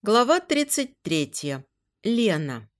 Глава 33. Лена.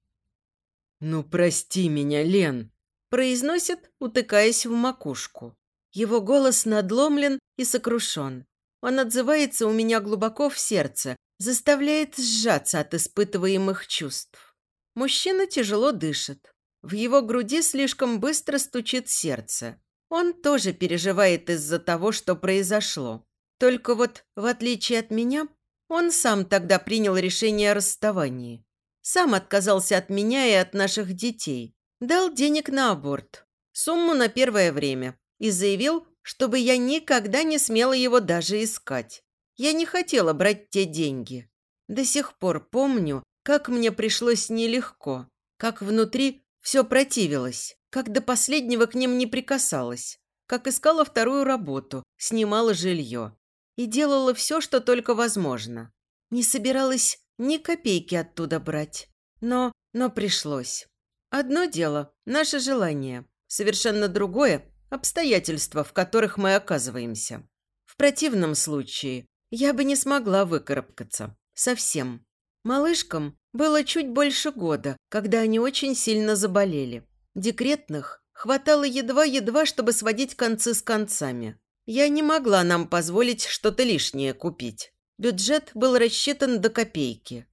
«Ну, прости меня, Лен», – произносит, утыкаясь в макушку. Его голос надломлен и сокрушен. Он отзывается у меня глубоко в сердце, заставляет сжаться от испытываемых чувств. Мужчина тяжело дышит. В его груди слишком быстро стучит сердце. Он тоже переживает из-за того, что произошло. Только вот, в отличие от меня, он сам тогда принял решение о расставании. Сам отказался от меня и от наших детей. Дал денег на аборт. Сумму на первое время. И заявил, чтобы я никогда не смела его даже искать. Я не хотела брать те деньги. До сих пор помню, как мне пришлось нелегко. Как внутри все противилось. Как до последнего к ним не прикасалась. Как искала вторую работу, снимала жилье и делала все, что только возможно. Не собиралась ни копейки оттуда брать. Но, но пришлось. Одно дело – наше желание. Совершенно другое – обстоятельства, в которых мы оказываемся. В противном случае я бы не смогла выкарабкаться. Совсем. Малышкам было чуть больше года, когда они очень сильно заболели. Декретных хватало едва-едва, чтобы сводить концы с концами. Я не могла нам позволить что-то лишнее купить. Бюджет был рассчитан до копейки.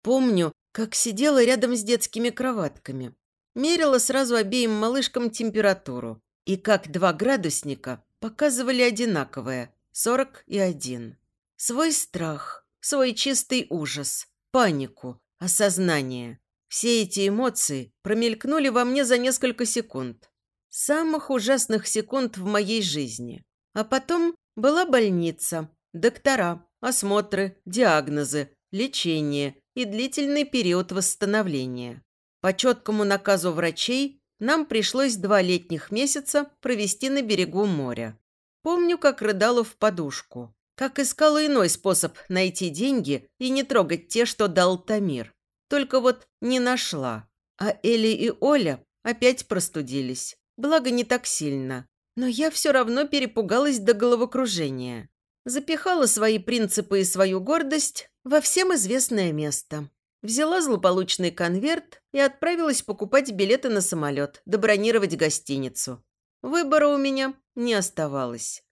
Помню, как сидела рядом с детскими кроватками. Мерила сразу обеим малышкам температуру. И как два градусника показывали одинаковое – 41. Свой страх, свой чистый ужас, панику, осознание. Все эти эмоции промелькнули во мне за несколько секунд. Самых ужасных секунд в моей жизни. А потом была больница, доктора, осмотры, диагнозы, лечение и длительный период восстановления. По четкому наказу врачей нам пришлось два летних месяца провести на берегу моря. Помню, как рыдала в подушку, как искала иной способ найти деньги и не трогать те, что дал Тамир. Только вот не нашла. А Эли и Оля опять простудились. Благо, не так сильно. Но я все равно перепугалась до головокружения. Запихала свои принципы и свою гордость во всем известное место. Взяла злополучный конверт и отправилась покупать билеты на самолет, добронировать гостиницу. Выбора у меня не оставалось.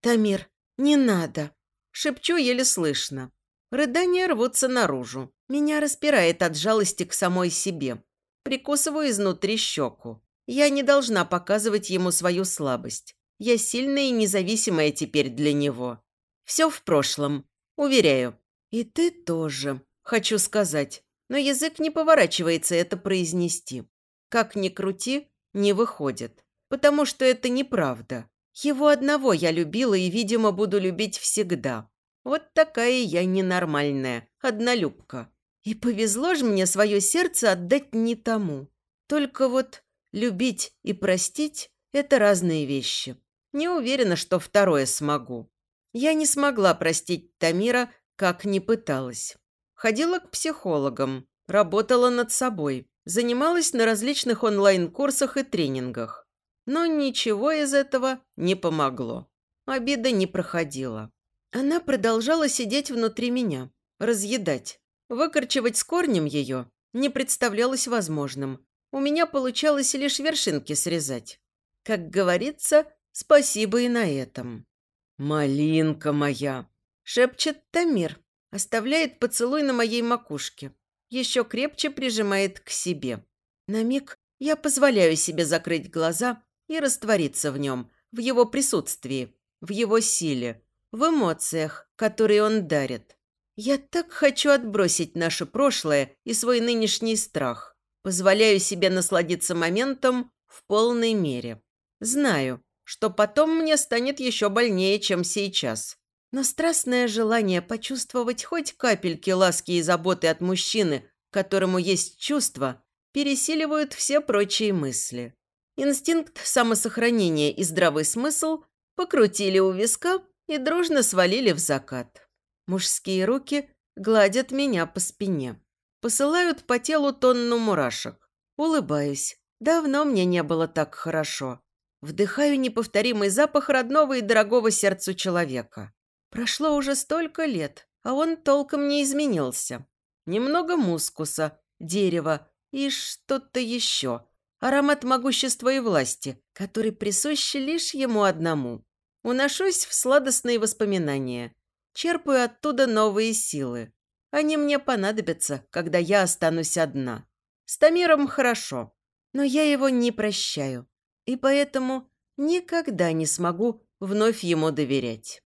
«Тамир, не надо!» Шепчу еле слышно. Рыдания рвутся наружу. Меня распирает от жалости к самой себе. Прикусываю изнутри щеку. Я не должна показывать ему свою слабость. Я сильная и независимая теперь для него. Все в прошлом, уверяю. И ты тоже, хочу сказать. Но язык не поворачивается это произнести. Как ни крути, не выходит. Потому что это неправда. Его одного я любила и, видимо, буду любить всегда. Вот такая я ненормальная, однолюбка. И повезло же мне свое сердце отдать не тому. Только вот Любить и простить – это разные вещи. Не уверена, что второе смогу. Я не смогла простить Тамира, как не пыталась. Ходила к психологам, работала над собой, занималась на различных онлайн-курсах и тренингах. Но ничего из этого не помогло. Обида не проходила. Она продолжала сидеть внутри меня, разъедать. Выкорчевать с корнем ее не представлялось возможным, у меня получалось лишь вершинки срезать. Как говорится, спасибо и на этом. «Малинка моя!» – шепчет Тамир, оставляет поцелуй на моей макушке, еще крепче прижимает к себе. На миг я позволяю себе закрыть глаза и раствориться в нем, в его присутствии, в его силе, в эмоциях, которые он дарит. Я так хочу отбросить наше прошлое и свой нынешний страх. Позволяю себе насладиться моментом в полной мере. Знаю, что потом мне станет еще больнее, чем сейчас. Но страстное желание почувствовать хоть капельки ласки и заботы от мужчины, которому есть чувства, пересиливают все прочие мысли. Инстинкт самосохранения и здравый смысл покрутили у виска и дружно свалили в закат. Мужские руки гладят меня по спине. Посылают по телу тонну мурашек. Улыбаюсь. Давно мне не было так хорошо. Вдыхаю неповторимый запах родного и дорогого сердцу человека. Прошло уже столько лет, а он толком не изменился. немного мускуса, дерева и что-то еще. Аромат могущества и власти, который присущ лишь ему одному. Уношусь в сладостные воспоминания. Черпаю оттуда новые силы. Они мне понадобятся, когда я останусь одна. С Тамиром хорошо, но я его не прощаю. И поэтому никогда не смогу вновь ему доверять.